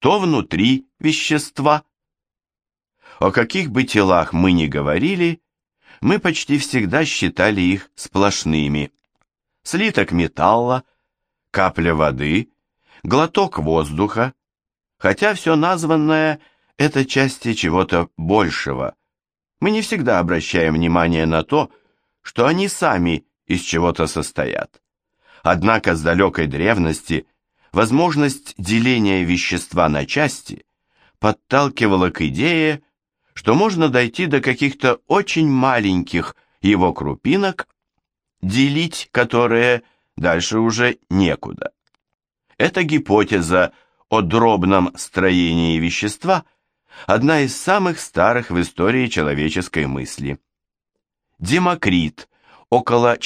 что внутри вещества. О каких бы телах мы ни говорили, мы почти всегда считали их сплошными. Слиток металла, капля воды, глоток воздуха, хотя все названное – это части чего-то большего. Мы не всегда обращаем внимание на то, что они сами из чего-то состоят. Однако с далекой древности возможность деления вещества на части подталкивала к идее, что можно дойти до каких-то очень маленьких его крупинок, делить которые дальше уже некуда. Эта гипотеза о дробном строении вещества одна из самых старых в истории человеческой мысли. Демокрит около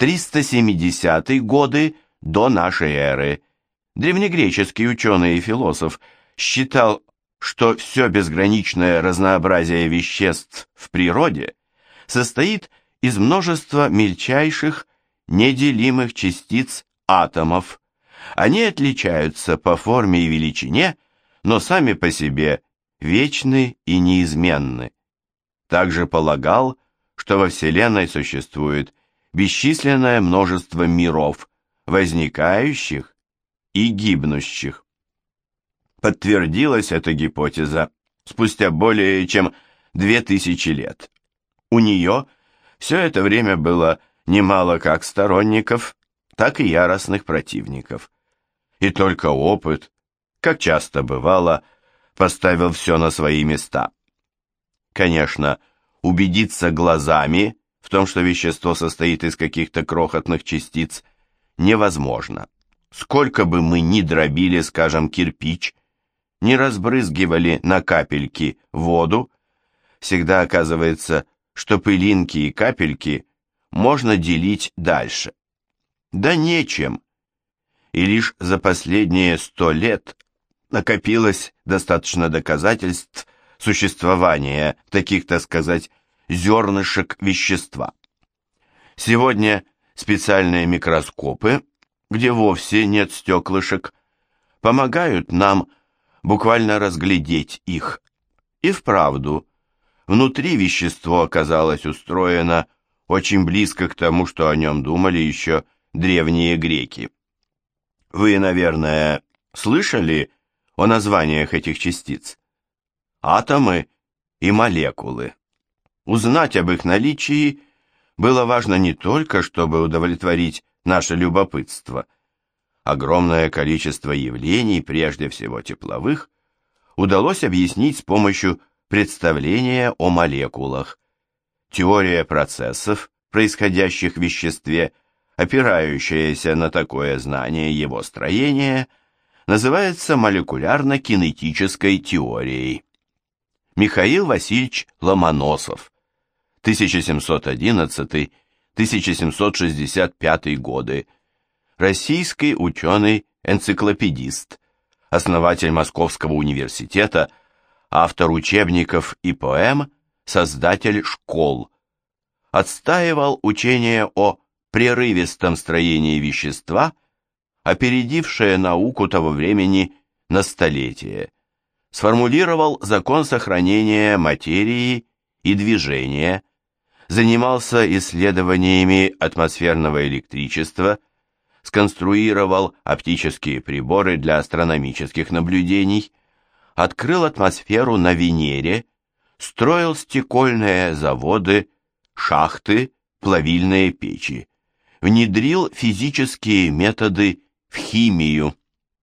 460-370 годы до нашей эры, древнегреческий ученый и философ, считал, что все безграничное разнообразие веществ в природе состоит из множества мельчайших неделимых частиц атомов. Они отличаются по форме и величине, но сами по себе вечны и неизменны. Также полагал, что во Вселенной существует бесчисленное множество миров, возникающих и гибнущих. Подтвердилась эта гипотеза спустя более чем две тысячи лет. У нее все это время было немало как сторонников, так и яростных противников. И только опыт, как часто бывало, поставил все на свои места. Конечно, убедиться глазами в том, что вещество состоит из каких-то крохотных частиц, невозможно. Сколько бы мы ни дробили, скажем, кирпич, не разбрызгивали на капельки воду, всегда оказывается, что пылинки и капельки можно делить дальше. Да нечем. И лишь за последние сто лет накопилось достаточно доказательств существования таких, так сказать, зернышек вещества. Сегодня специальные микроскопы, где вовсе нет стеклышек, помогают нам буквально разглядеть их. И вправду, внутри вещество оказалось устроено очень близко к тому, что о нем думали еще древние греки. Вы, наверное, слышали о названиях этих частиц? Атомы и молекулы. Узнать об их наличии было важно не только, чтобы удовлетворить наше любопытство – огромное количество явлений, прежде всего тепловых, удалось объяснить с помощью представления о молекулах. Теория процессов, происходящих в веществе, опирающаяся на такое знание его строения, называется молекулярно-кинетической теорией. Михаил Васильевич Ломоносов, 1711-1765 годы, российский ученый-энциклопедист, основатель Московского университета, автор учебников и поэм, создатель школ. Отстаивал учение о прерывистом строении вещества, опередившее науку того времени на столетие. Сформулировал закон сохранения материи и движения, занимался исследованиями атмосферного электричества сконструировал оптические приборы для астрономических наблюдений, открыл атмосферу на Венере, строил стекольные заводы, шахты, плавильные печи, внедрил физические методы в химию.